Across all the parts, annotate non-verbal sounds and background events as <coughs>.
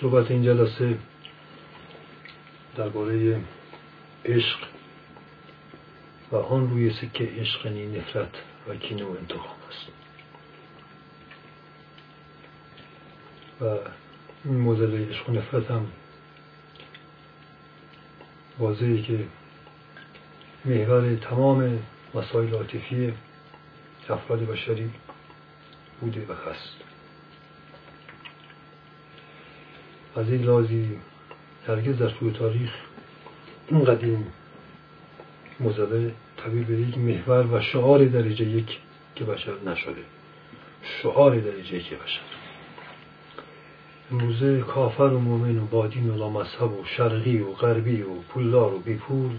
صحبت این جلسه درباره عشق و آن روی سکه عشق نفرت و کینه و انتقام است. و این موزل عشق و نفرت هم واضحه که محور تمام مسائل عاطفی افراد بشری بوده و هست. از این لازی هرگز در طول تاریخ این قدیم مزده تبدیل به یک محور و شعار درجه یک که بشر نشده. شعار درجه یک بشر. امروزه کافر و مؤمن و بادین و لامذهب و شرقی و غربی و پولدار و بیپول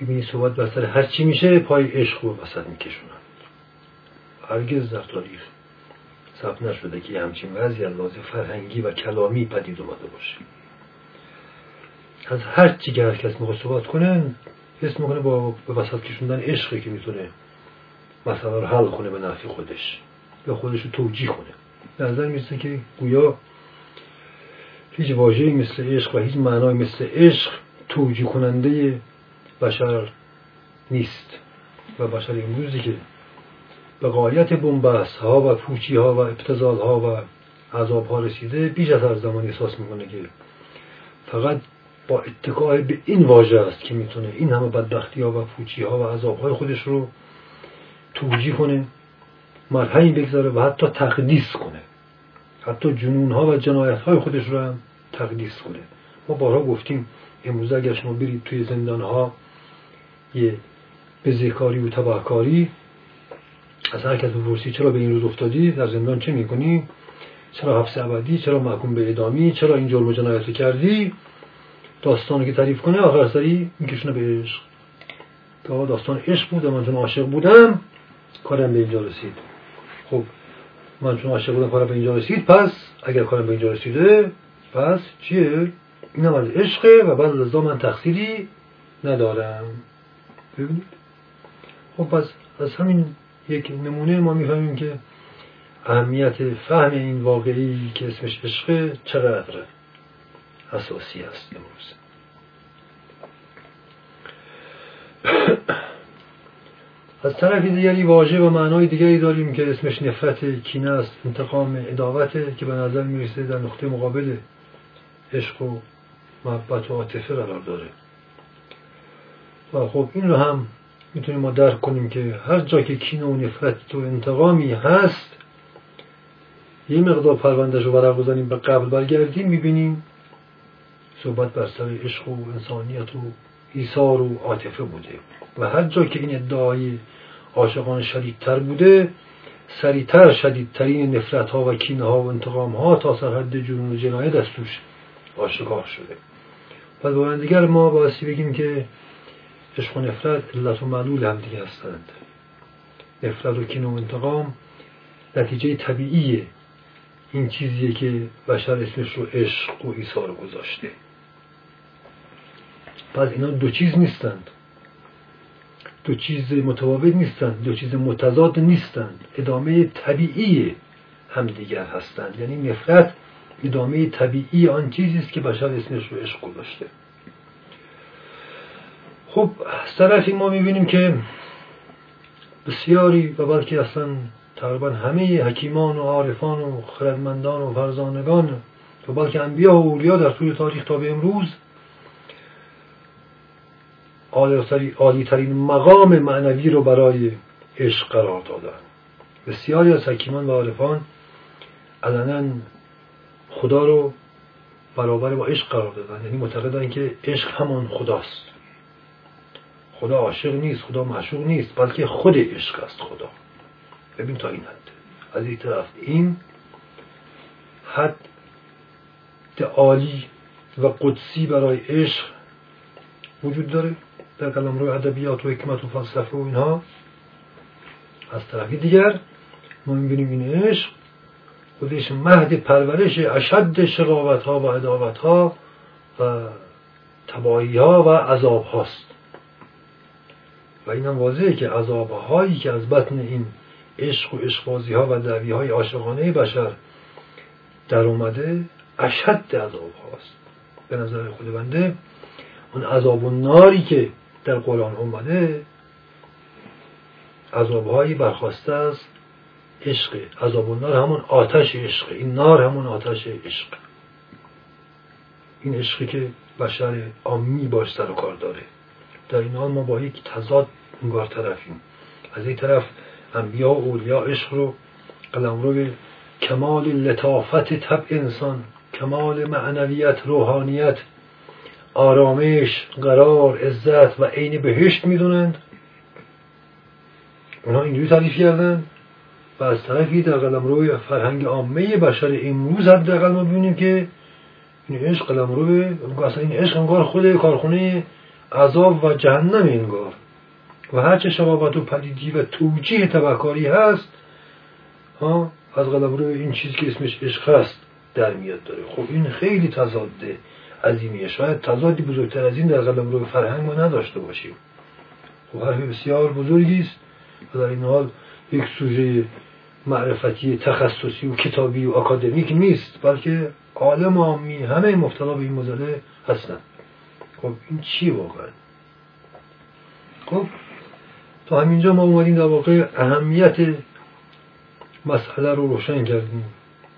ببینی صحبت بر هر چی میشه پای عشق و وسط میکشونن. هرگز در تاریخ ثبت نشده که همچین وضعی از فرهنگی و کلامی پدید اومده باشه. از هر چی که هر کس می‌خواد صحبت کنه حس می‌کنه با به وسط کشوندن عشقی که می‌تونه مثلا رو حل کنه به نفع خودش یا خودش رو توجیه کنه. نظر می‌رسه که گویا هیچ واژه‌ای مثل عشق و هیچ معنای مثل عشق توجیه کننده بشر نیست و بشر امروزی که به قایت بنبست ها و پوچی ها و ابتزال ها و عذاب ها رسیده بیش از هر زمان احساس می‌کنه که فقط با اتکای به این واژه است که می‌تونه این همه بدبختی ها و پوچی ها و عذاب های خودش رو توجیه کنه مرحمی بگذاره و حتی تقدیس کنه. حتی جنون ها و جنایت های خودش رو هم تقدیس کنه. ما بارها گفتیم امروز اگر شما برید توی زندان ها یه بزهکاری و تباهکاری از هر کس بپرسی چرا به این روز افتادی در زندان چه می‌کنی؟ چرا حبس ابدی؟ چرا محکوم به ادامی چرا این جرم و کردی؟ داستانی که تعریف کنه آخر سری میکشونه به عشق. تا داستان عشق بوده من چون عاشق بودم کارم به اینجا رسید. خب من چون عاشق بودم کارم به اینجا رسید پس اگر کارم به اینجا رسیده پس چیه؟ اینم از عشقه و بعد از من تقصیری ندارم. ببینید. خب پس از همین یک نمونه ما می‌فهمیم که اهمیت فهم این واقعی که اسمش عشقه چقدر اساسی است امروز. <coughs> از طرف دیگری واژه و معنای دیگری داریم که اسمش نفرت کینه است انتقام اداوته که به نظر می‌رسه در نقطه مقابل عشق و محبت و عاطفه قرار داره. و خب این رو هم می‌تونیم ما درک کنیم که هر جا که کینه و نفرت و انتقامی هست یه مقدار پروندهش رو ورق بزنیم به قبل برگردیم می‌بینیم صحبت بر سر عشق و انسانیت و ایثار و عاطفه بوده. و هر جا که این ادعای عاشقان شدیدتر بوده سریعتر شدیدترین نفرت ها و کینه ها و انتقام ها تا سرحد جنون و جنایت از توش آشکار شده. به دیگر ما بایستی بگیم که عشق و نفرت علت و معلول هم دیگه هستند. نفرت و کینه و انتقام نتیجه طبیعیه این چیزیه که بشر اسمش رو عشق و ایثار گذاشته. پس اینا دو چیز نیستند. دو چیز متفاوت نیستند دو چیز متضاد نیستند. ادامه طبیعی همدیگر هستند. یعنی نفرت ادامه طبیعی آن چیزی است که بشر اسمش رو عشق گذاشته. خب از طرفی ما می‌بینیم که بسیاری و بلکه اصلا تقریبا همه حکیمان و عارفان و خردمندان و فرزانگان و بلکه انبیا و اولیا در طول تاریخ تا به امروز عالی ترین مقام معنوی رو برای عشق قرار دادن. بسیاری از حکیمان و عارفان علنا خدا رو برابر با عشق قرار دادن. یعنی معتقدن که عشق همان خداست. خدا عاشق نیست خدا معشوق نیست بلکه خود عشق است خدا. ببین تا این حد. از این طرف این حد عالی و قدسی برای عشق وجود داره در کلام روی ادبیات و حکمت و فلسفه و اینها. از طرفی دیگر ما می‌بینیم این عشق خودش مهد پرورش اشد شقاوت ها و عداوت ها و تباهی ها و عذاب هاست و این واضحه که عذاب هایی که از بطن این عشق و عشقبازی ها و دعوی های عاشقانه بشر در اومده اشد عذاب هاست به نظر خود بنده اون عذاب و ناری که در قرآن اومده عذابهایی برخواسته از عشق. عذاب و نار همون آتش عشق. این نار همون آتش عشق. این عشقی که بشر آمی باش سر و کار داره. در این حال ما با یک تضاد انگار طرفیم. از این طرف انبیا و اولیا عشق رو قلمرو کمال لطافت طبع انسان کمال معنویت روحانیت آرامش قرار عزت و عین بهشت می‌دونند. اونها اینجوری تعریف کردن و از طرفی در قلم روی فرهنگ عامه بشر امروز حداقل ما ببینیم که این عشق قلم روی اصلا این عشق انگار خود کارخونه عذاب و جهنم انگار و هرچه شبابت و پدیدی و توجیه تبهکاری هست ها از قلم روی این چیزی که اسمش عشق هست در میاد داره. خب این خیلی تضاده عظیمیه. شاید تضادی بزرگتر از این در قلم روی فرهنگ ما نداشته باشیم. خب حرف بسیار بزرگی است و در این حال یک سوژه معرفتی تخصصی و کتابی و اکادمیک نیست بلکه عالم عامی همه مبتلا به این مزله هستند خب این چی واقعا؟ خب تا همینجا ما اومدیم در واقع اهمیت مسئله رو روشن کردیم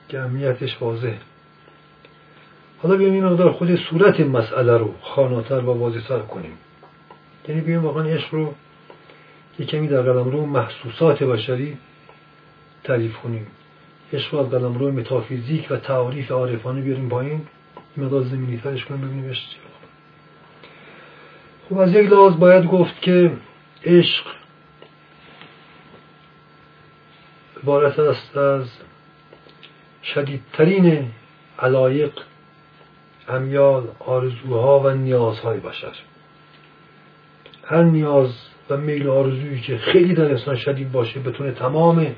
که اهمیتش واضح حالا بیایم این مقدار خود صورت مسئله رو خاناتر و واضحتر کنیم. یعنی بیایم واقعا عشق رو یه کمی در قلم رو محسوسات بشری تعریف کنیم. عشق رو از قلم رو متافیزیک و تعریف عارفانه بیاریم پایین. مقدار زمینی ترش کنیم ببینیم عشق خب از یک لحاظ باید گفت که عشق عبارت است از شدیدترین علایق امیال آرزوها و نیازهای بشر. هر نیاز و میل آرزویی که خیلی در انسان شدید باشه بتونه تمام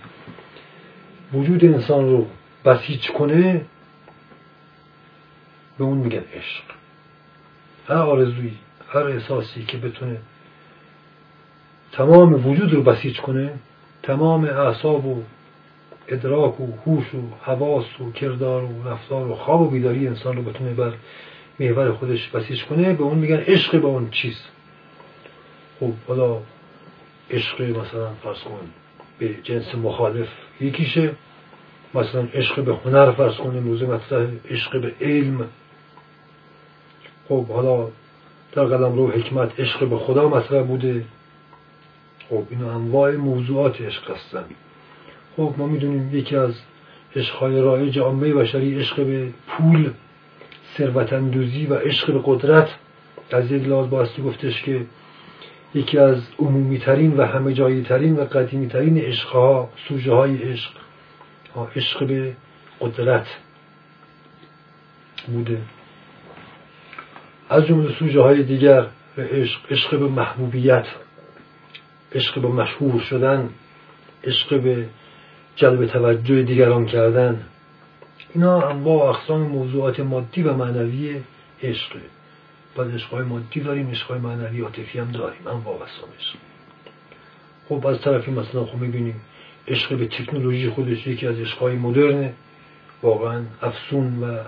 وجود انسان رو بسیج کنه به اون میگن عشق. هر آرزویی هر احساسی که بتونه تمام وجود رو بسیج کنه تمام اعصاب و ادراک و هوش و حواس و کردار و رفتار و خواب و بیداری انسان رو بتونه بر محور خودش بسیج کنه به اون میگن عشق به اون چیز. خب حالا عشق مثلا فرض کن به جنس مخالف یکیشه مثلا عشق به هنر فرض کن امروزه مطرح عشق به علم. خب حالا در قلم رو حکمت عشق به خدا مطرح بوده. خب این انواع موضوعات عشق هستن. خب ما می‌دونیم یکی از عشقهای رایج عامه بشری عشق به پول ثروت و عشق به قدرت. از یک لحاظ باستی گفتش که یکی از عمومی ترین و همه جایی ترین و قدیمی ترین عشقها سوژه های عشق عشق به قدرت بوده. از جمله سوژه های دیگر عشق عشق به محبوبیت عشق به مشهور شدن عشق به جلب توجه دیگران کردن. اینا انواع اقسام موضوعات مادی و معنوی عشقه بعد عشقهای مادی داریم عشقهای معنوی عاطفی هم داریم. انواع اقسام عشق. خب از طرفی مثلا خب می‌بینیم عشق به تکنولوژی خودش یکی از عشقهای مدرنه. واقعا افسون و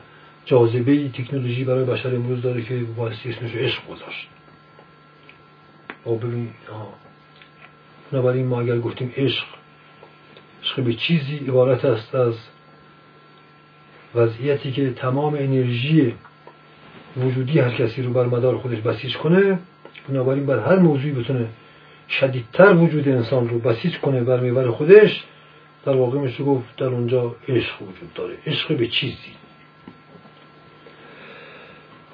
جاذبه تکنولوژی برای بشر امروز داره که واسه اسمش عشق گذاشت. خب ببین بنابراین ما اگر گفتیم عشق عشق به چیزی عبارت است از وضعیتی که تمام انرژی وجودی هر کسی رو بر مدار خودش بسیج کنه بنابراین بر هر موضوعی بتونه شدیدتر وجود انسان رو بسیج کنه بر میبر خودش در واقع میشه گفت در اونجا عشق وجود داره. عشق به چیزی.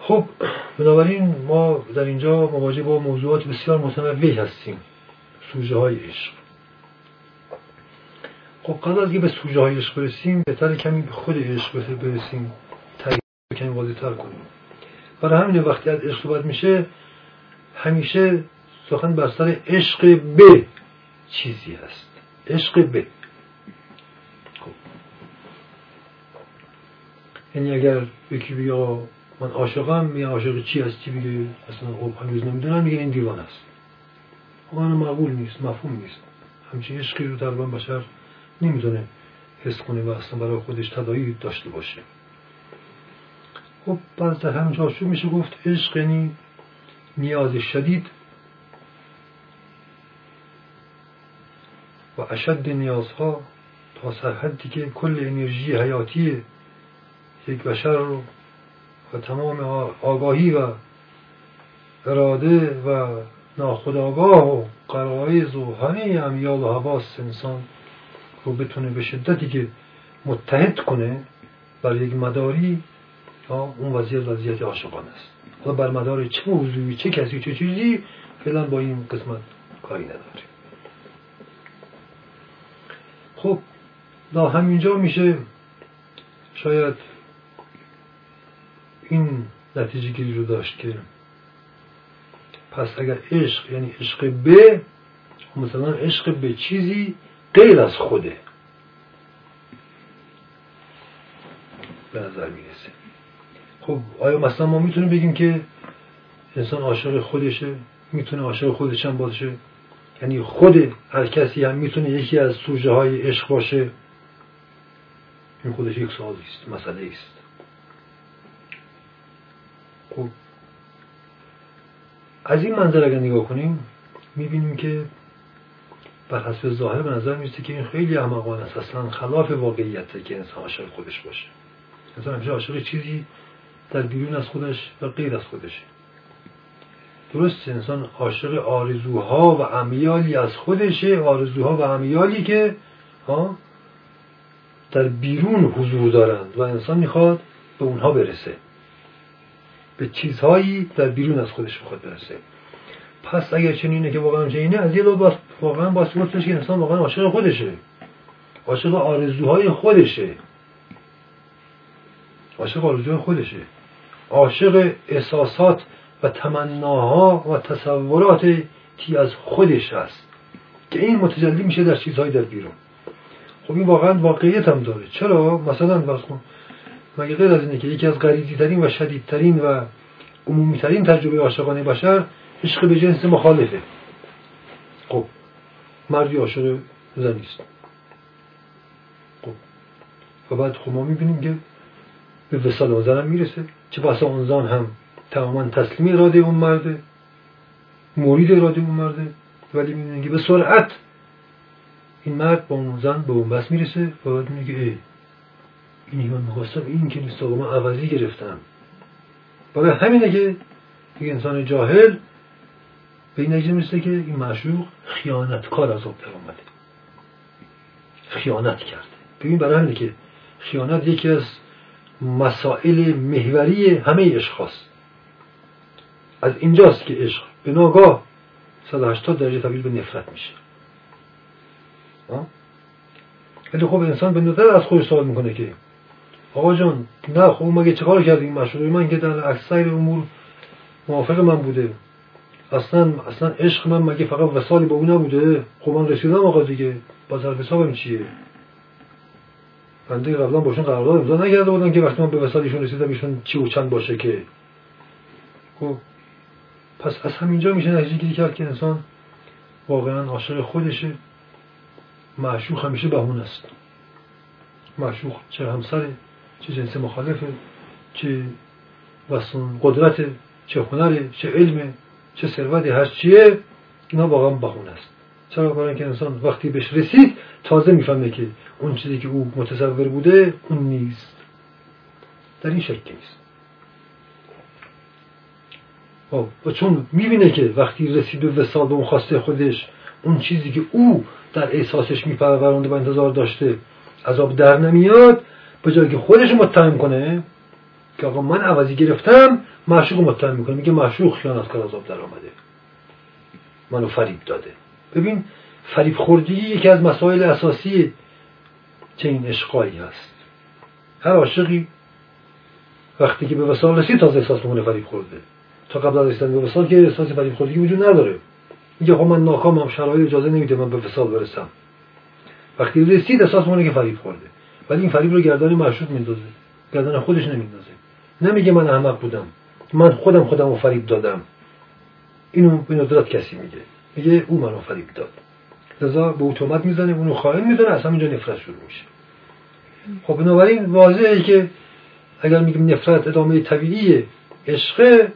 خب بنابراین ما در اینجا مواجه با موضوعات بسیار متنوعی هستیم. سوژه های عشق. خب قبل از به سوژه های عشق برسیم بهتر کمی به خود عشق برسیم. تغییر کمی واضح تر کنیم. برای همین وقتی از عشق صحبت میشه همیشه سخن بر سر عشق به چیزی هست. عشق به خب. یعنی اگر یکی بگه من عاشقم میگه عاشق چی هستی بگه اصلا خب هنوز نمی‌دونم میگه این دیوان است. خب معقول نیست مفهوم نیست. همچین عشقی رو تقریبا بشر نمی‌تونه حس کنه و اصلا برای خودش تدایی داشته باشه. خب بعد در همین چارچوب میشه گفت عشق یعنی نیاز شدید و اشد نیازها تا سرحدی که کل انرژی حیاتی یک بشر رو و تمام آگاهی و اراده و ناخداگاه و قرائز و همه امیال و حواس انسان رو بتونه به شدتی که متحد کنه بر یک مداری اون وضعیت وضعیت عاشقانه است. حالا بر مدار چه موضوعی چه کسی چه چیزی فعلا با این قسمت کاری نداره خب دا همینجا میشه. شاید این نتیجه گیری رو داشت که پس اگر عشق یعنی عشق به مثلا عشق به چیزی غیر از خوده. به نظر می‌رسه. خب آیا مثلا ما می‌تونیم بگیم که انسان عاشق خودشه؟ می‌تونه عاشق خودش هم باشه؟ یعنی خود هر کسی هم می‌تونه یکی از سوژه های عشق باشه؟ این خودش یک سوالی است مسئله است. خب از این منظر اگر نگاه کنیم می‌بینیم که بر حسب ظاهر به نظر می‌رسه که این خیلی احمقانه است. اصلا خلاف واقعیت که انسان عاشق خودش باشه. انسان همیشه عاشق چیزی در بیرون از خودش و غیر از خودشه درست انسان عاشق آرزوها و امیالی از خودشه آرزوها و امیالی که ها در بیرون حضور دارند و انسان می‌خواد به اونها برسه. به چیزهایی در بیرون از خودش می‌خواد برسه. پس اگر چنینه که واقعا چنینه از یه باز واقعا باید گفتش که انسان واقعا عاشق خودشه. عاشق آرزوهای خودشه. عاشق آرزوهای خودشه. عاشق احساسات و تمناها و تصوراتی از خودش هست. که این متجلی میشه در چیزهای در بیرون. خب این واقعا واقعیت هم داره. چرا؟ مثلا بس مگه غیر از اینه که یکی از غریزی ترین و شدیدترین و عمومی ترین تجربه عاشقانه بشر عشق به جنس مخالفه. خب مردی عاشق زنی است. خب و بعد خب ما می‌بینیم که به وسال اون زن می‌رسه چه بسا اون زن هم تماما تسلیم اراده اون مرده مورید اراده اون مرده ولی می‌بینیم که به سرعت این مرد با اون زن به اون بس می‌رسه و بعد میگه من می‌خواستم این که نیست من عوضی گرفتم. برای همینه که یک انسان جاهل به این نجیه می‌رسه که این معشوق خیانتکار از آب در آمده خیانت کرده. ببین برای همینه که خیانت یکی از مسائل محوری همه هست. از اینجاست که عشق به ناگاه 180 درجه تبدیل به نفرت میشه. ولی خب انسان به نظر از خودش سوال می‌کنه که آقا جان نه خب مگه چه کار کردیم مشروع من که در اکثر امور موافق من بوده. اصلا اصلا عشق من مگه فقط وسالی با اون نبوده؟ خب من رسیدم آقا دیگه. با ظرف حسابم چیه؟ بنده قبلا باشون قرارداد امضا نکرده بودن که وقتی من به وسالشون رسیدم ایشون چی و چند باشه که. خب پس از همینجا میشه نتیجه گیری کرد که انسان واقعا عاشق خودشه. معشوق همیشه بهون است. معشوق چه همسره؟ چه جنس مخالفه چه وسون قدرت چه هنره چه علمه چه ثروتی هست چیه اینا واقعا بهون است. چرا برای که انسان وقتی بهش رسید تازه می‌فهمه که اون چیزی که او متصور بوده اون نیست. در این شکل نیست خب، و چون می‌بینه که وقتی رسید به وسال به اون خواسته خودش اون چیزی که او در احساسش میپرورانده و انتظار داشته عذاب در نمیاد به جایی که خودش متهم کنه که آقا من عوضی گرفتم معشوق متهم می‌کنه. میگه معشوق خیانتکار عذاب در آمده. منو فریب داده. ببین فریب خوردگی یکی از مسائل اساسی چنین اشقایی هست. هر عاشقی وقتی که به وسال رسید تازه احساس می‌کنه فریب خورده. تا قبل از رسیدن به وسال که احساس فریب خوردگی وجود نداره. میگه خب من ناکامم شرایط اجازه نمیده من به وسال برسم. وقتی رسید احساس می‌کنه که فریب خورده. ولی این فریب رو گردن معشوق میندازه. گردن خودش نمیندازه. نمیگه من احمق بودم. من خودم خودم رو فریب دادم. اینو به ندرت کسی میگه. میگه او منو فریب داد. لذا به اتومات می‌زنه اونو خائن می‌دونه از همینجا نفرت شروع میشه. خب بنابراین واضحه که اگر میگیم نفرت ادامه طبیعی عشق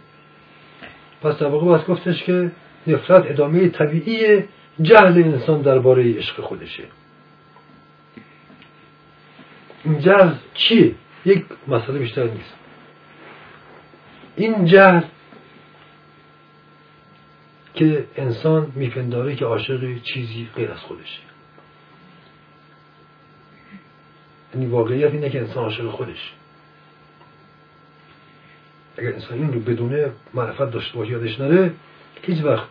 پس در واقع گفتش که نفرت ادامه طبیعی جهل انسان درباره عشق خودشه. جهل چیه؟ یک مسئله بیشتر نیست. این جهل که انسان میپنداره که عاشق چیزی غیر از خودشه. یعنی واقعیت اینه که انسان عاشق خودش اگر انسان این رو بدونه معرفت داشته باشه یادش نره هیچ وقت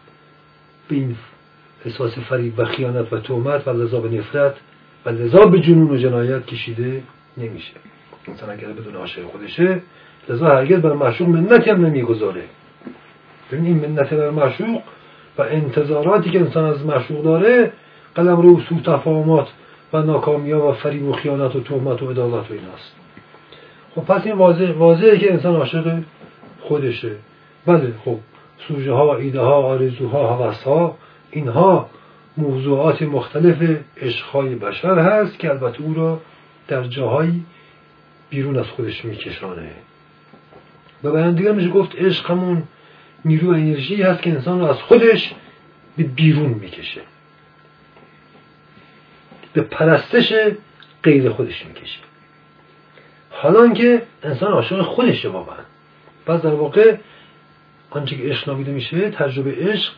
به این احساس فریب و خیانت و تهمت و لذا به نفرت و لذا به جنون و جنایت کشیده نمیشه. انسان اگر بدون عاشق خودشه لذا هرگز بر معشوق منتی هم نمی‌گذاره. ببین این منت بر معشوق و انتظاراتی که انسان از معشوق داره قلم رو سو تفاهمات و ناکامی و فریب و خیانت و تهمت و عدالت و ایناست. خب پس این واضح واضحه که انسان عاشق خودشه. بله خب سوژه ها ایده ها آرزوها هوس ها اینها موضوعات مختلف عشقهای بشر هست که البته او را در جاهایی بیرون از خودش میکشانه. و بیان دیگر میشه گفت عشق همون نیرو انرژی هست که انسان رو از خودش به بیرون می‌کشه. به پرستش غیر خودش می‌کشه. حالا که انسان عاشق خودشه واقعا پس در واقع آنچه که عشق نامیده میشه تجربه عشق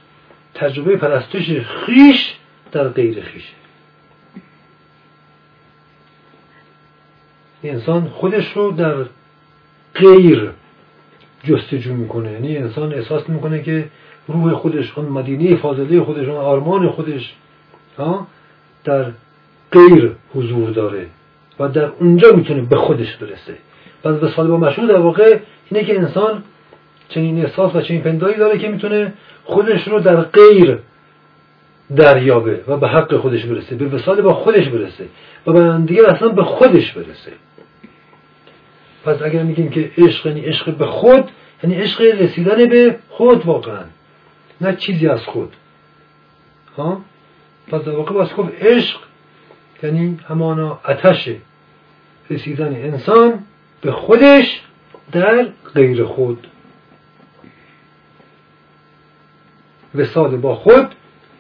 تجربه پرستش خیش در غیر خیشه انسان خودش رو در غیر جستجو می‌کنه. یعنی انسان احساس می‌کنه که روح خودش اون مدینه فاضله خودش اون آرمان خودش در غیر حضور داره و در اونجا می‌تونه به خودش برسه. پس به با مشهور در واقع اینه که انسان چنین احساس و چنین پندایی داره که می‌تونه خودش رو در غیر دریابه و به حق خودش برسه به وسال با خودش برسه و به دیگه اصلا به خودش برسه. پس اگر میگیم که عشق یعنی عشق به خود یعنی عشق رسیدن به خود واقعا نه چیزی از خود. ها؟ پس در واقع باز گفت عشق یعنی همانا اتش رسیدن انسان به خودش در غیر خود. وسال با خود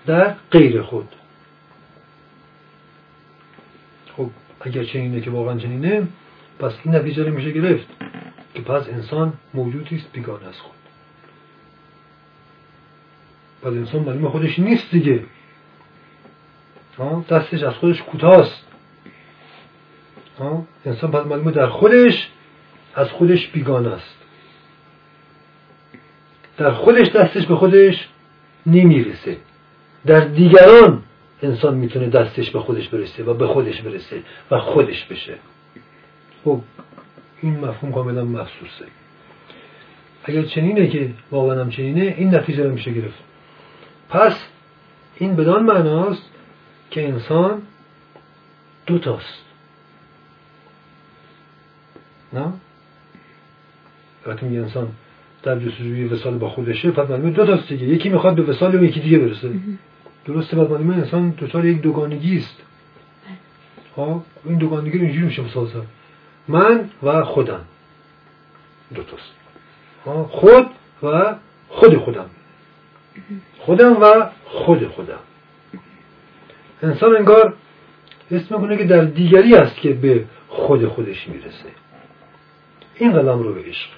در غیر خود. خب اگر چنینه که واقعا چنینه پس این نتیجه رو میشه گرفت که پس انسان موجودی است بیگانه از خود. پس انسان معلوم خودش نیست دیگه. دستش از خودش کوتاست. انسان پس معلومه در خودش از خودش بیگانه است. در خودش دستش به خودش نمی‌رسه. در دیگران انسان می‌تونه دستش به خودش برسه و به خودش برسه و خودش بشه. خب این مفهوم کاملا محسوسه اگر چنینه که واقعا هم چنینه این نتیجه رو میشه گرفت. پس این بدان معناست که انسان دوتاست نه؟ وقتی میگه انسان در جستجوی وسال با خودشه پس معلومه دو تاست دیگه. یکی می‌خواد به وسال و یکی دیگه برسه. درسته پس معلومه انسان دوچار یک دوگانگی است. ها این دوگانگی رو اینجوری میشه مسازه من و خودم. دو تاست. خود و خود خودم. خودم و خود خودم. انسان انگار اسم می‌کنه که در دیگری است که به خود خودش می‌رسه. این قلم رو به عشق.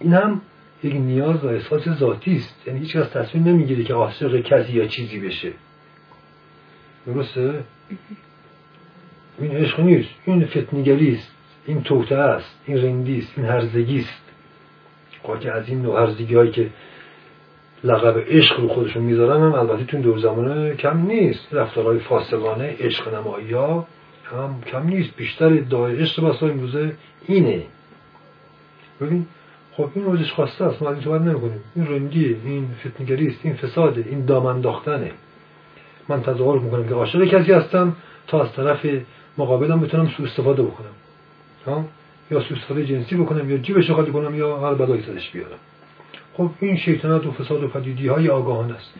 این هم یک نیاز و احساس ذاتی است. یعنی هیچ کس تصمیم نمی‌گیره که عاشق کسی یا چیزی بشه. درسته؟ این عشق نیست. این فتنگری است. این توته است. این رندی است. این هرزگی است. که از این نوع هرزگی هایی که لقب عشق رو خودشون می‌ذارن هم البته تو دور زمانه کم نیست. رفتارهای فاسقانه عشق نمایی ها هم کم نیست. بیشتر ادعای عشق بسا امروزه اینه. ببین خب این روزش خواسته است. ما این نمی‌کنیم این رندیه این فتنگری است این فساده این دامن داختنه. من تظاهر می‌کنم که عاشق کسی هستم تا از طرف مقابلم بتونم سوء استفاده بکنم. ها؟ یا سوء استفاده جنسی بکنم یا جیبش خالی کنم یا هر بلایی سرش بیارم. خب این شیطنت و فساد و پدیدی های آگاهان است.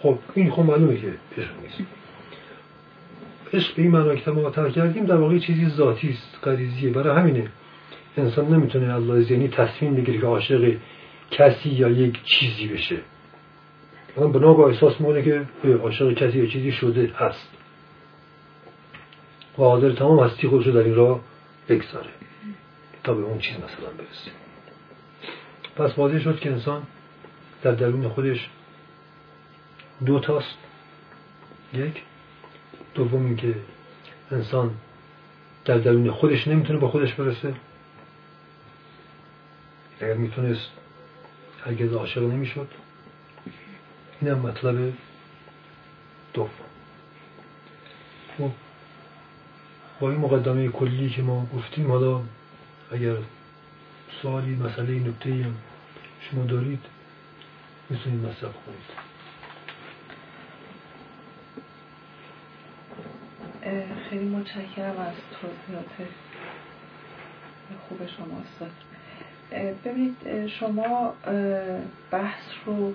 خب این خب معلومه که عشق نیست. عشق به این معنی که ما کردیم در واقع چیزی ذاتی است غریزیه. برای همینه. انسان نمی‌تونه الله ذهنی تصمیم بگیره که عاشق کسی یا یک چیزی بشه. من به احساس می‌کنه که عاشق کسی یا چیزی شده هست و حاضر تمام هستی خودش در این راه بگذاره. تا به اون چیز مثلا برسه. پس واضح شد که انسان در درون خودش دو تاست. یک دوم اینکه انسان در درون خودش نمی‌تونه با خودش برسه. اگر می‌تونست هرگز عاشق نمی‌شد اینم مطلب دوم. خب با این مقدمه کلی که ما گفتیم حالا اگر سوالی مسئله نکته هم شما دارید می‌تونید مصرف کنید. خیلی متشکرم از توضیحات خوب شما استاد. ببینید شما بحث رو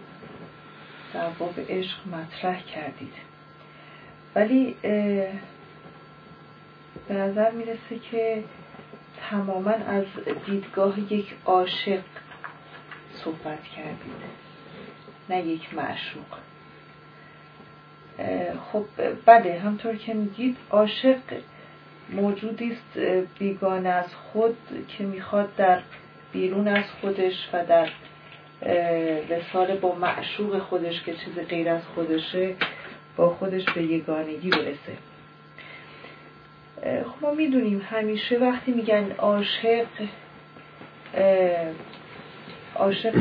در باب عشق مطرح کردید. ولی به نظر می‌رسه که تماما از دیدگاه یک عاشق صحبت کردید نه یک معشوق. خب بله همطور که میگید عاشق موجودی است بیگانه از خود که می‌خواد در بیرون از خودش و در وسال با معشوق خودش که چیز غیر از خودشه با خودش به یگانگی برسه. خب ما می‌دونیم همیشه وقتی میگن عاشق عاشق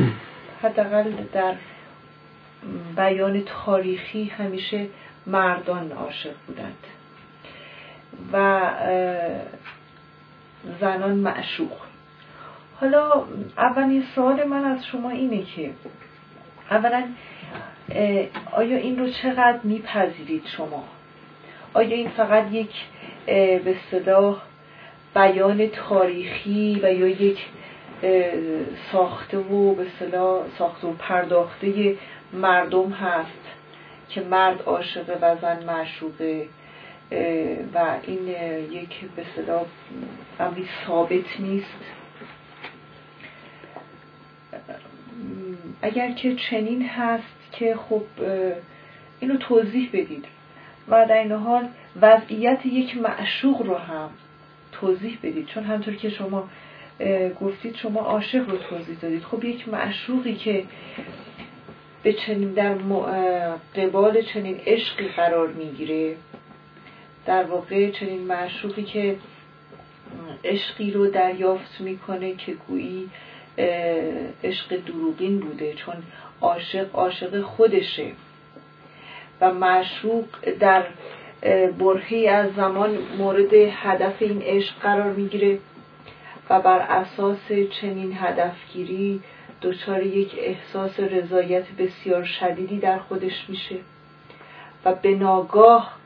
حداقل در بیان تاریخی همیشه مردان عاشق بودند و زنان معشوق. حالا اولین سوال من از شما اینه که اولا آیا این رو چقدر میپذیرید شما؟ آیا این فقط یک به صلاح بیان تاریخی و یا یک ساخته و به صلاح ساخته و پرداخته مردم هست که مرد عاشقه و زن معشوقه و این یک به امری ثابت نیست؟ اگر که چنین هست که خب اینو توضیح بدید. و در این حال وضعیت یک معشوق رو هم توضیح بدید. چون همطور که شما گفتید شما عاشق رو توضیح دادید. خب یک معشوقی که به چنین در قبال چنین عشقی قرار می‌گیره در واقع چنین معشوقی که عشقی رو دریافت می‌کنه که گویی عشق دروغین بوده چون عاشق عاشق خودشه. و معشوق در برهی از زمان مورد هدف این عشق قرار می‌گیره و بر اساس چنین هدفگیری دچار یک احساس رضایت بسیار شدیدی در خودش میشه. و به ناگاه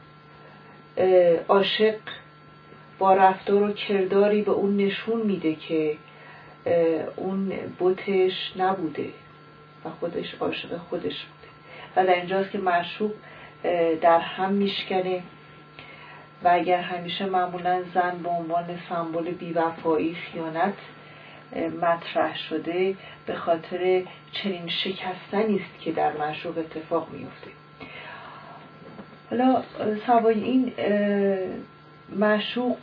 عاشق با رفتار و کرداری به اون نشون میده که اون بوتش نبوده و خودش عاشق خودش بوده. و در اینجاست که معشوق در هم میشکنه و اگر همیشه معمولا زن به عنوان سمبل بیوفایی خیانت مطرح شده به خاطر چنین شکستنی است که در معشوق اتفاق میفته حالا سوای این معشوق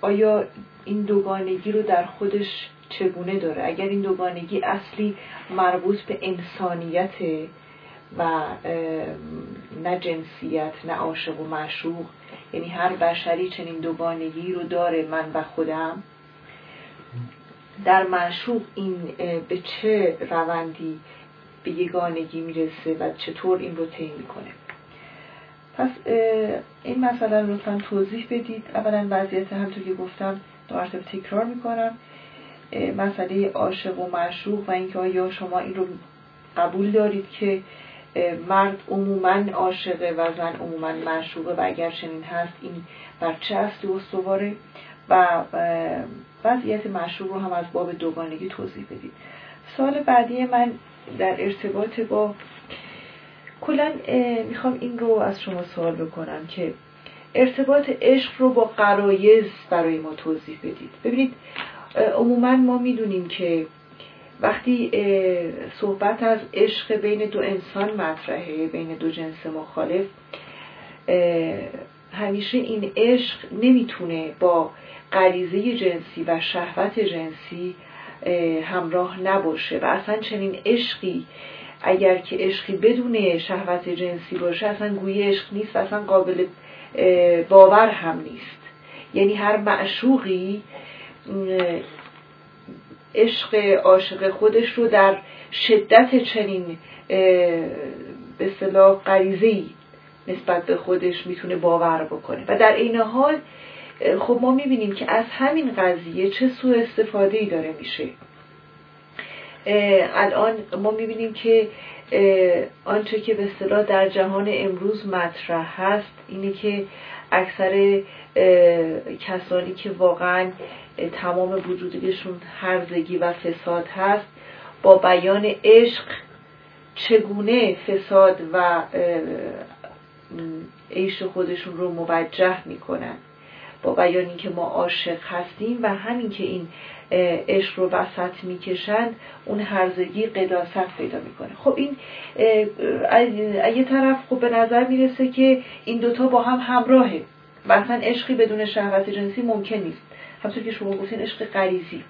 آیا این دوگانگی رو در خودش چگونه داره؟ اگر این دوگانگی اصلی مربوط به انسانیت و نه جنسیت نه عاشق و معشوق یعنی هر بشری چنین دوگانگی رو داره من و خودم در معشوق این به چه روندی به یگانگی می‌رسه و چطور این رو طی می‌کنه؟ پس این مسئله رو لطفا توضیح بدید. اولا وضعیت همطور که گفتم مرتبه تکرار می‌کنم. مسئله عاشق و معشوق و اینکه آیا شما این رو قبول دارید که مرد عموما عاشقه و زن عموما معشوقه و اگر چنین هست این بر چه اصلی استواره؟ و وضعیت معشوق رو هم از باب دوگانگی توضیح بدید. سال بعدی من در ارتباط با کلا می‌خوام این رو از شما سوال بکنم که ارتباط عشق رو با قرایز برای ما توضیح بدید. ببینید عموما ما می‌دونیم که وقتی صحبت از عشق بین دو انسان مطرحه بین دو جنس مخالف همیشه این عشق نمی‌تونه با غریزه جنسی و شهوت جنسی همراه نباشه و اصلا چنین عشقی اگر که عشقی بدون شهوت جنسی باشه اصلا گویی عشق نیست و اصلا قابل باور هم نیست. یعنی هر معشوقی عشق عاشق خودش رو در شدت چنین به صلاح غریزه‌ای نسبت به خودش می‌تونه باور بکنه. و در این حال خب ما می‌بینیم که از همین قضیه چه سوء استفاده ای داره میشه. الان ما می‌بینیم که آنچه که به اصطلاح در جهان امروز مطرح هست اینه که اکثر کسانی که واقعا تمام وجودشون هرزگی و فساد هست با بیان عشق چگونه فساد و عیش خودشون رو موجه می‌کنن؟ با بیان اینکه ما عاشق هستیم و همین که این عشق رو وسط می‌کشند اون هرزگی قداست پیدا می‌کنه. خب این از یه طرف خب به نظر می‌رسه که این دوتا با هم همراهه. و اصلا عشقی بدون شهوت جنسی ممکن نیست. همطور که شما گفتین عشق غریزی.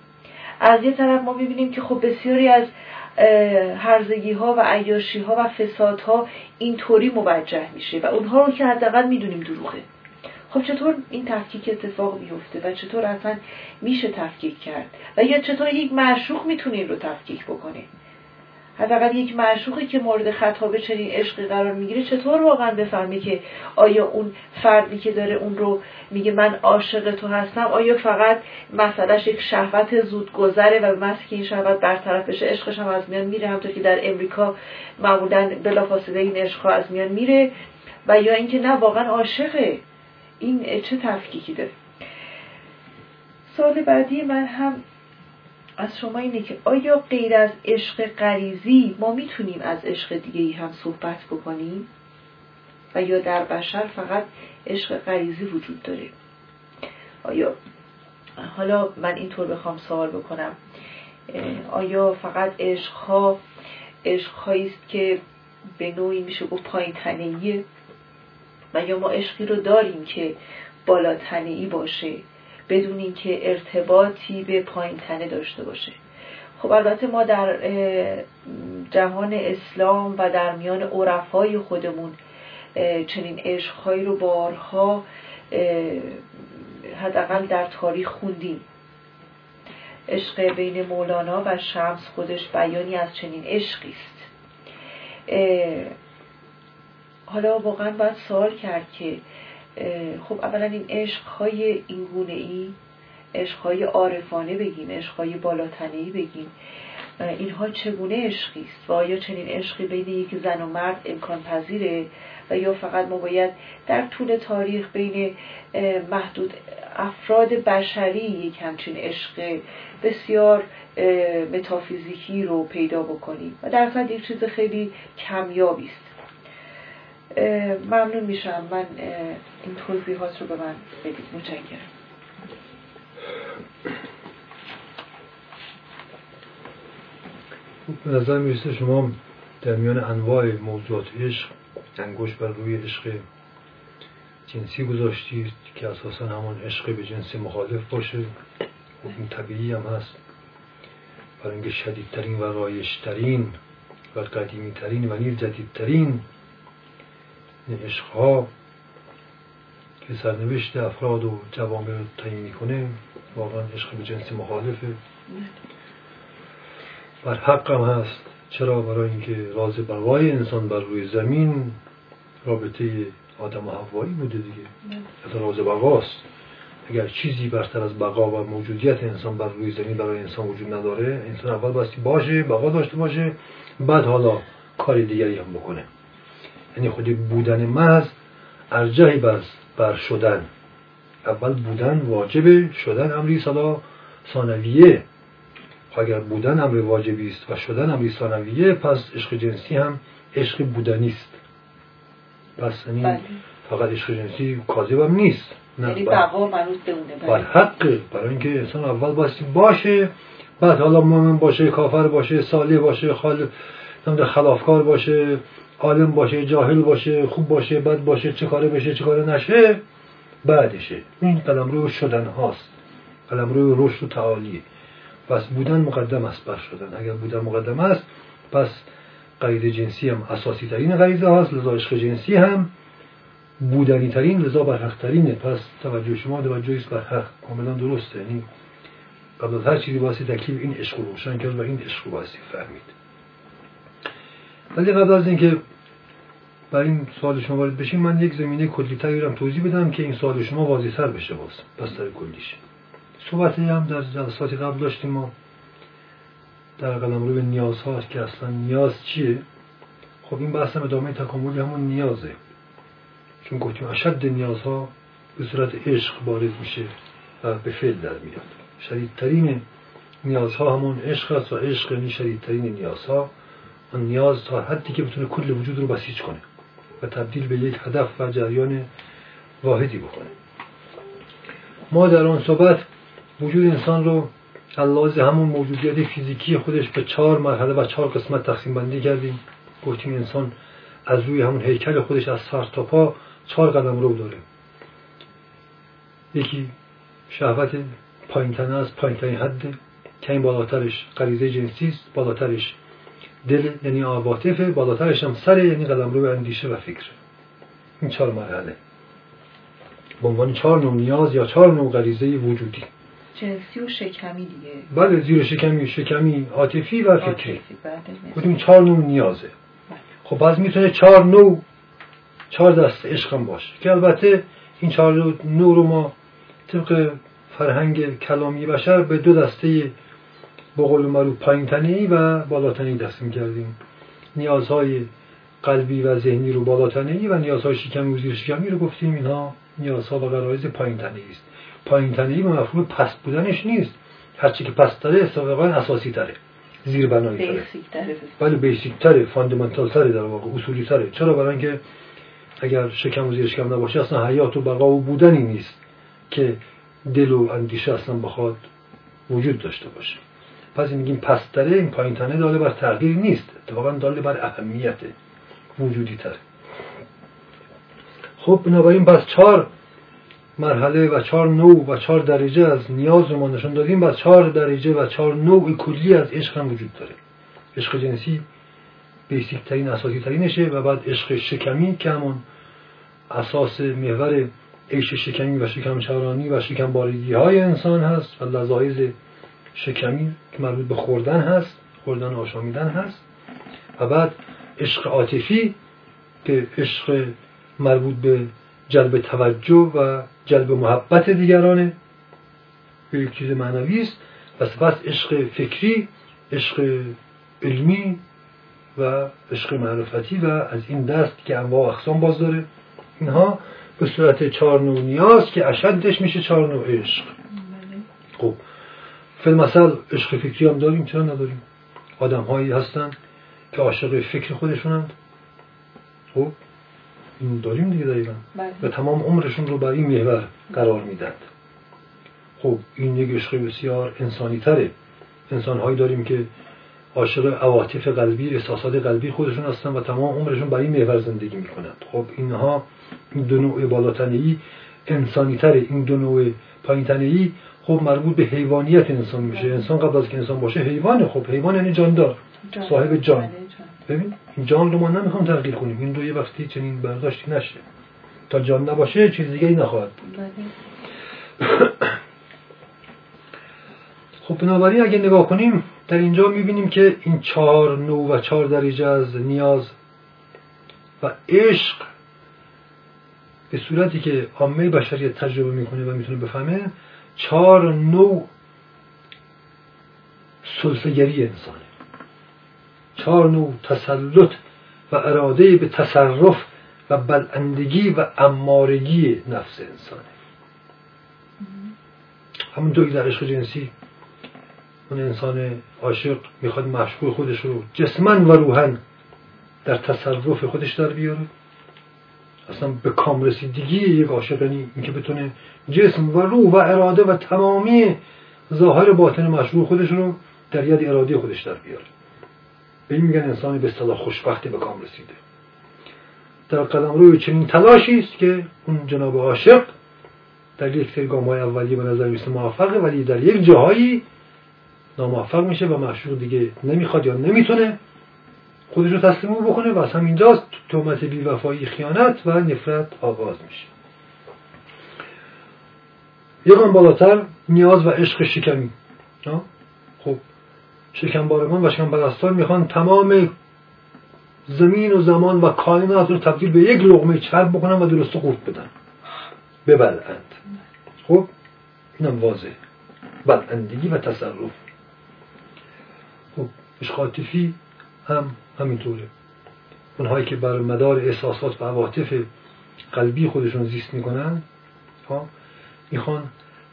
از یه طرف ما می‌بینیم که خب بسیاری از هرزگی ها و عیاشی ها و فساد ها اینطوری موجه میشه و اونها رو که حداقل می‌دونیم دروغه. خب چطور این تفکیک اتفاق میفته و چطور اصلا میشه تفکیک کرد؟ و یا چطور یک معشوق می‌تونه این رو تفکیک بکنه؟ حداقل یک معشوقی که مورد خطابه چنین عشقی قرار می‌گیره چطور واقعا بفهمه که آیا اون فردی که داره اون رو میگه من عاشق تو هستم آیا فقط مسئلهش یک شهوت زود گذره و به که این شهوت برطرف بشه عشقش هم از میان میره همطور که در امریکا معمولا بلافاصله این عشق از میان میره؟ و یا اینکه نه واقعا عاشقه. این چه تفکیکی داره سال بعدی من هم از شما اینه که آیا غیر از عشق غریزی ما می‌تونیم از عشق دیگه ای هم صحبت بکنیم؟ و یا در بشر فقط عشق غریزی وجود داره؟ آیا حالا من اینطور بخوام سوال بکنم. آیا فقط عشقها عشقهایی است که به نوعی میشه گفت پایین تنهیه و یا ما عشقی رو داریم که بالا ای باشه بدون اینکه ارتباطی به پایین تنه داشته باشه. خب البته ما در جهان اسلام و در میان عرفای خودمون چنین عشقهایی رو بارها حداقل در تاریخ خوندیم. عشق بین مولانا و شمس خودش بیانی از چنین عشقی است. حالا واقعا باید سوال کرد که خب اولا این عشقهای این گونه ای عشقهای عارفانه بگیم عشقهای بالاتنهی بگیم اینها چگونه عشقی است؟ و آیا چنین عشقی بین یک زن و مرد امکان پذیره؟ و یا فقط ما باید در طول تاریخ بین محدود افراد بشری یک همچین عشق بسیار متافیزیکی رو پیدا بکنیم؟ و در یک چیز خیلی کمیابی است. ممنون میشم. من این توضیحات رو به من بدید. متشکرم. به نظر می‌رسه شما در میان انواع موضوعات عشق انگوش بر روی عشق جنسی گذاشتید که اساسا همون عشق به جنس مخالف باشه. خب این طبیعی هم هست. برای اینکه شدیدترین و رایشترین و قدیمیترین و نیز جدیدترین عشقها که سرنوشت افراد و جوامع رو تعیین می‌کنه واقعا عشق به جنس مخالفه. بر حق هم هست چرا؟ برای اینکه راز بقای انسان بر روی زمین رابطه آدم و حوایی بوده دیگه. حتی راز بقاست. اگر چیزی برتر از بقا و موجودیت انسان بر روی زمین برای انسان وجود نداره انسان اول باستی باشه بقا داشته باشه بعد حالا کاری دیگری هم بکنه. یعنی خودی بودن محض ارجحی بر, بر شدن. اول بودن واجبه شدن امری صدا ثانویه. اگر بودن امر واجبی است و شدن امری ثانویه پس عشق جنسی هم عشق بودنی است. پس یعنی بله. فقط عشق جنسی کاذب هم نیست. نه یعنی بقا منوط به اونه بله. حقه. برای اینکه انسان اول باستی باشه بعد حالا مؤمن باشه کافر باشه صالح باشه خال خلافکار باشه عالم باشه جاهل باشه خوب باشه بد باشه چه کاره بشه چه کاره نشه بعدشه. این قلم رو شدن هاست. قلم رو رشد و تعالی پس بودن مقدم است بر شدن. اگر بودن مقدم است پس غریزه جنسی هم اساسی ترین غریزه هاست لذا عشق جنسی هم بودنی ترین لذا برحق ترینه پس توجه شما توجه است بر حق. کاملا درسته. یعنی قبل از هر چیزی واسه تکلیف این عشق رو روشن کرد و این عشق رو واسه فهمید ولی قبل از اینکه بر این سوال شما وارد بشیم من یک زمینه کلی تغییرم توضیح بدم که این سوال شما واضح تر بشه باز پس در کلیش. صحبت هم در جلسات قبل داشتیم ما. در قلم رو به نیاز ها که اصلا نیاز چیه؟ خب این بحث هم ادامه تکاملی همون نیازه. چون گفتیم اشد نیازها به صورت عشق بارد میشه و به فعل در میاد. شدیدترین نیازها همون عشق است و عشق یعنی شدیدترین نیازها. نیاز تا حدی که بتونه کل وجود رو بسیج کنه و تبدیل به یک هدف و جریان واحدی بکنه. ما در آن صحبت وجود انسان رو لحاظ همون موجودیت فیزیکی خودش به چهار مرحله و چهار قسمت تقسیم بندی کردیم. گفتیم انسان از روی همون هیکل خودش از سر تا پا چهار قدم رو داره. یکی شهوت پایینتنه از پایینترین حد که بالاترش غریزه جنسی است بالاترش دل یعنی عواطفه بالاترش هم سر یعنی قدم رو اندیشه و فکر. این چهار مرحله. به عنوان چهار نوع نیاز یا چهار نوع غریزه وجودی. جنسی و شکمی دیگه. بله زیر شکمی شکمی عاطفی و فکری. بودیم بله، چهار نوع نیازه. خب باز می‌تونه چهار نوع چهار دست عشق هم باشه. که البته این چهار نوع رو ما طبق فرهنگ کلامی بشر به دو دسته به قول معروف پایینتنی و بالاتنی دستیم کردیم نیازهای قلبی و ذهنی رو بالاتنی و نیازهای شکمی و زیر شکمی رو گفتیم. اینها نیازها و غرایز پایینتنی است. پایینتنی به مفهوم پست بودنش نیست. هرچی که پست داره اتفاقا اساسی تره زیر بنایی تره. ولی basic تره fundamental تره در واقع اصولی تره. چرا؟ برای اینکه اگر شکم و زیر شکم نباشه اصلا حیات و بقا و بودنی نیست که دل و اندیشه اصلا بخواد وجود داشته باشه. پس میگیم پستره این پایین تنه دال بر تحقیر نیست. اتفاقا دال بر اهمیت وجودی تره خب بنابراین پس چهار مرحله و چهار نوع و چهار درجه از نیاز ما نشون دادیم. و چهار درجه و چهار نوع کلی از عشق هم وجود داره. عشق جنسی بیسیک ترین اساسی ترینشه و بعد عشق شکمی که همون اساس محور عیش شکمی و شکم چرانی و شکم بارگی های انسان هست و لذایز شکمی که مربوط به خوردن هست خوردن آشامیدن هست. و بعد عشق عاطفی که عشق مربوط به جلب توجه و جلب محبت دیگرانه. یک چیز معنوی است. و سپس عشق فکری عشق علمی و عشق معرفتی و از این دست که انواع اقسام باز داره. اینها به صورت چهار نوع نیاز که اشدش میشه چهار نوع عشق. مثل عشق فکری هم داریم چرا نداریم؟ آدم هایی هستن که عاشق فکر خودشونند. خب این داریم دیگه دقیقا. بله. و تمام عمرشون رو بر این محور قرار میدند خب این یک عشق بسیار انسانی تره. انسان هایی داریم که عاشق عواطف قلبی احساسات قلبی خودشون هستن و تمام عمرشون بر این محور زندگی می‌کنند. خب اینها این دو نوع بالاتنهی انسانی تره این دو نوع پایین خب مربوط به حیوانیت انسان میشه. انسان قبل از که انسان باشه حیوانه. خب حیوان یعنی جاندار صاحب جان. بله، ببین این جان رو ما نمی‌خوام تغییر کنیم. این دو یه وقتی چنین برداشتی نشه. تا جان نباشه چیز دیگه ای نخواهد بود. بله. <coughs> خب بنابراین اگه نگاه کنیم در اینجا می‌بینیم که این چهار نوع و چهار درجه از نیاز و عشق به صورتی که عامه بشریت تجربه می‌کنه و می‌تونه بفهمه چهار نوع سلسگری انسانه. چهار نوع تسلط و اراده به تصرف و بلندگی و امارگی نفس انسانه. همونطور که در عشق جنسی اون انسان عاشق می‌خواد مشغول خودش رو جسمن و روحن در تصرف خودش در بیاره. اصلا به کام رسیدگی یک عاشق یعنی اینکه بتونه جسم و روح و اراده و تمامی ظاهر باطن مشروع خودش رو در ید اراده خودش در بیاره. به این میگن انسان به اصطلاح خوشبختی به کام رسیده. در قدم روی چنین تلاشی است که اون جناب عاشق در یک سری گام های اولیه به نظر میسته موفقه ولی در یک جاهایی ناموفق میشه و معشوق دیگه نمی‌خواد یا نمی‌تونه خودش رو تسلیم بکنه و از همینجاست تهمت بیوفایی خیانت و نفرت آغاز میشه. یکان بالاتر نیاز و عشق شکمی خب شکمبارگان و شکم می‌خوان تمام زمین و زمان و کائنات رو تبدیل به یک لغمه چرب بکنن و درست قورت بدن. ببلند خب اینم واضح بلندگی و تصرف. خب عشق هم همینطوره. اونهایی که بر مدار احساسات و عواطف قلبی خودشون زیست می‌کنن می‌خوان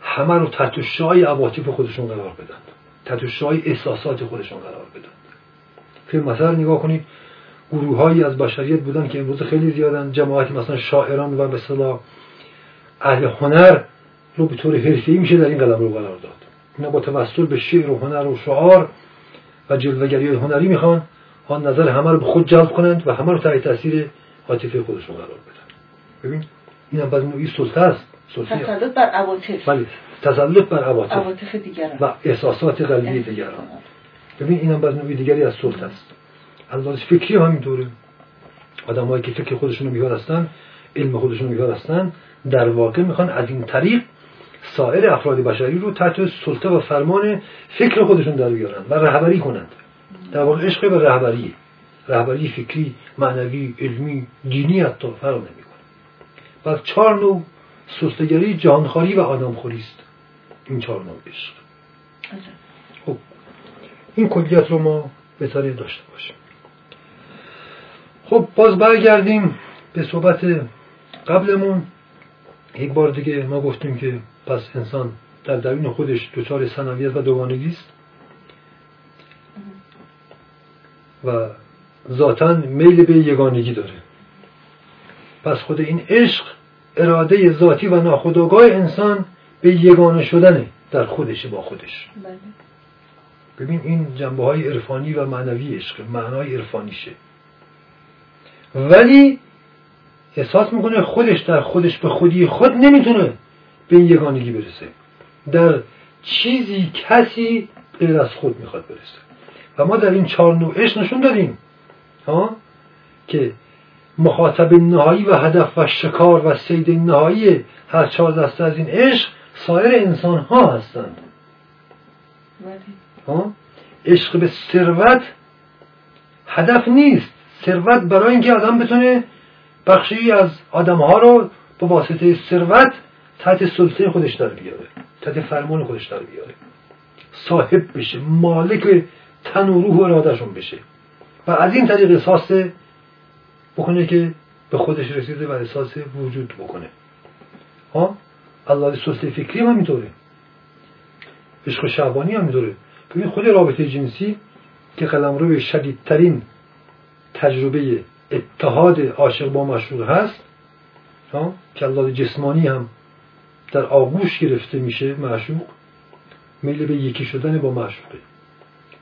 همه رو تحت شای عواطف خودشون قرار بدن. تحت شای احساسات خودشون قرار بدن. فیلم مثلا نگاه کنید گروههایی از بشریت بودن که امروز خیلی زیادن جماعتی مثلا شاعران و مثلا اهل هنر رو به طور حرفه‌ای میشه در این قلم رو قرار داد. اینا با توسل به شعر و هنر و شعار و جلوگری هنری می‌خوان آن نظر همه رو به خود جلب کنند و همه رو تحت تاثیر عاطفه خودشون قرار بدن. ببین این هم بعد نوعی سلطه است. تسلط بر عواطف. بله تسلط بر عواطف. عواطف دیگران. و احساسات قلبی دیگران. ببین این هم بعد نوعی دیگری از سلطه است. از فکری هم همینطوره. آدمایی که فکر خودشون رو میپرستن علم خودشون رو میپرستن در واقع می‌خوان از این طریق سایر افراد بشری رو تحت سلطه و فرمان فکر خودشون در بیارن و رهبری کنند. در واقع عشق به رهبری رهبری فکری معنوی علمی دینی حتی فرق نمی‌کنه. پس چهار نوع سستگری جهانخواری و آدمخوری است. این چهار نوع عشق. خب این کلیت رو ما بهتره داشته باشیم. خب باز برگردیم به صحبت قبلمون. یک بار دیگه ما گفتیم که پس انسان در درون خودش دچار سنویت و دوگانگی است. و ذاتا میل به یگانگی داره. پس خود این عشق اراده ذاتی و ناخودآگاه انسان به یگانه شدنه در خودش با خودش. بله. ببین این جنبه های عرفانی و معنوی عشق معنای عرفانیشه. ولی احساس می‌کنه خودش در خودش به خودی خود نمی‌تونه به این یگانگی برسه. در چیزی کسی غیر از خود می‌خواد برسه. و ما در این چهار نوعش نشون دادیم ها؟ که مخاطب نهایی و هدف و شکار و سید نهایی هر چهار دسته از این عشق سایر انسان ها هستند ها؟ عشق به ثروت هدف نیست. ثروت برای اینکه آدم بتونه بخشی از آدم ها رو به واسطه ثروت تحت سلطه خودش در بیاره تحت فرمان خودش در بیاره. صاحب بشه مالک تن و روح و ارادهشون بشه. و از این طریق احساس بکنه که به خودش رسیده و احساس وجود بکنه. ها؟ الله سلطه فکری هم همینطوره. عشق شعبانی هم همینطوره. ببین خود رابطه جنسی که قلم روی شدیدترین تجربه اتحاد عاشق با مشروع هست که الله جسمانی هم در آغوش گرفته میشه معشوق میل به یکی شدن با معشوقه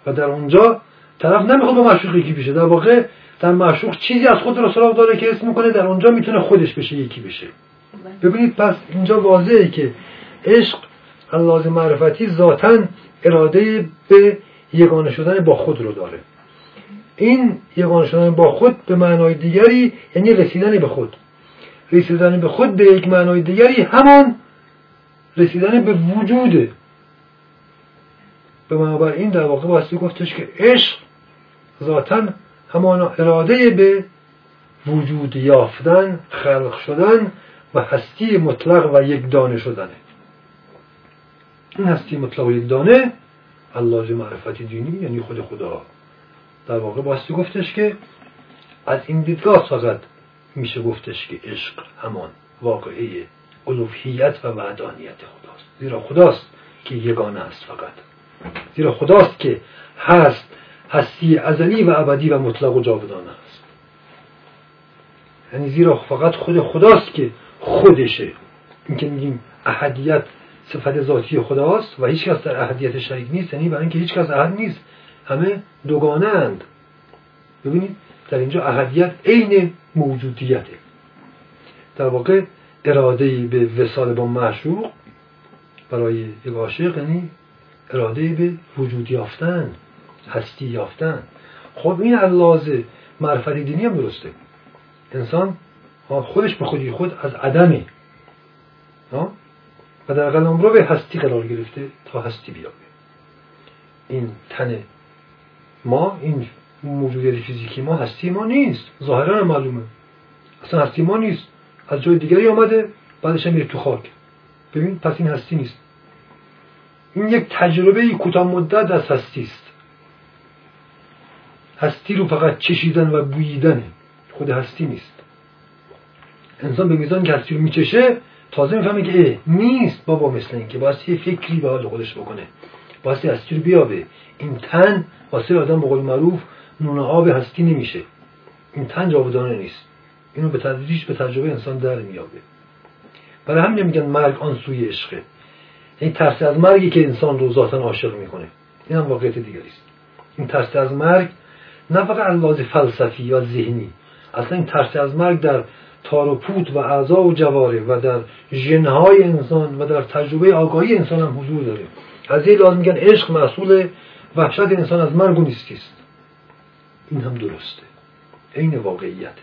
و در اونجا طرف نمی‌خواد با معشوق یکی بشه. در واقع در معشوق چیزی از خود رو سراغ داره که اسم می‌کنه در اونجا می‌تونه خودش بشه یکی بشه. ببینید پس اینجا واضحه که عشق لازم معرفتی ذاتا اراده به یگانه شدن با خود رو داره. این یگانه شدن با خود به معنای دیگری یعنی رسیدن به خود. رسیدن به خود به یک معنای دیگری همان رسیدن به وجوده به این در واقع باستی گفتش که عشق ذاتا همان اراده به وجود یافتن خلق شدن و هستی مطلق و یک دانه شدنه. این هستی مطلق و یک دانه الله معرفت دینی یعنی خود خدا. در واقع باستی گفتش که از این دیدگاه فقط میشه گفتش که عشق همان واقعه الوهیت و وعدانیت خداست. زیرا خداست که یگانه است فقط. زیرا خداست که هست هستی ازلی و ابدی و مطلق و جاودانه است. یعنی زیرا فقط خود خداست که خودشه. این که میگیم احدیت صفت ذاتی خداست و هیچ کس در احدیت شریک نیست یعنی برای اینکه هیچ کس احد نیست. همه دوگانه اند ببینید در اینجا احدیت عین موجودیته. در واقع اراده به وسال با معشوق برای یک عاشق یعنی اراده به وجود یافتن هستی یافتن. خب این از معرفت دینی هم درسته. انسان خودش به خودی خود از عدمه. و در قلم رو به هستی قرار گرفته تا هستی بیابه. این تن ما این موجودیت فیزیکی ما هستی ما نیست. ظاهرا معلومه. اصلا هستی ما نیست. از جای دیگری آمده بعدش میره تو خاک. ببین پس این هستی نیست. این یک تجربه کوتاه مدت از هستی است. هستی رو فقط چشیدن و بوییدنه خود هستی نیست. انسان به میزان که هستی رو میچشه تازه می‌فهمه که اه نیست بابا مثل این که باید یه فکری به حال خودش بکنه. باید هستی رو بیابه. این تن واسه آدم به معروف نون آب هستی نمیشه. این تن جاودانه نیست. اینو به تدریج به تجربه انسان در میابه. برای همین میگن مرگ آن سوی عشقه. این ترس از مرگی که انسان رو ذاتا عاشق می‌کنه. این هم واقعیت دیگری است. این ترس از مرگ نه فقط از لحاظ فلسفی یا ذهنی. اصلا این ترس از مرگ در تار و پوت و اعضا و جواره و در ژنهای انسان و در تجربه آگاهی انسان هم حضور داره. از این لازم میگن عشق محصول وحشت انسان از مرگ و نیستی است. این هم درسته. عین واقعیت.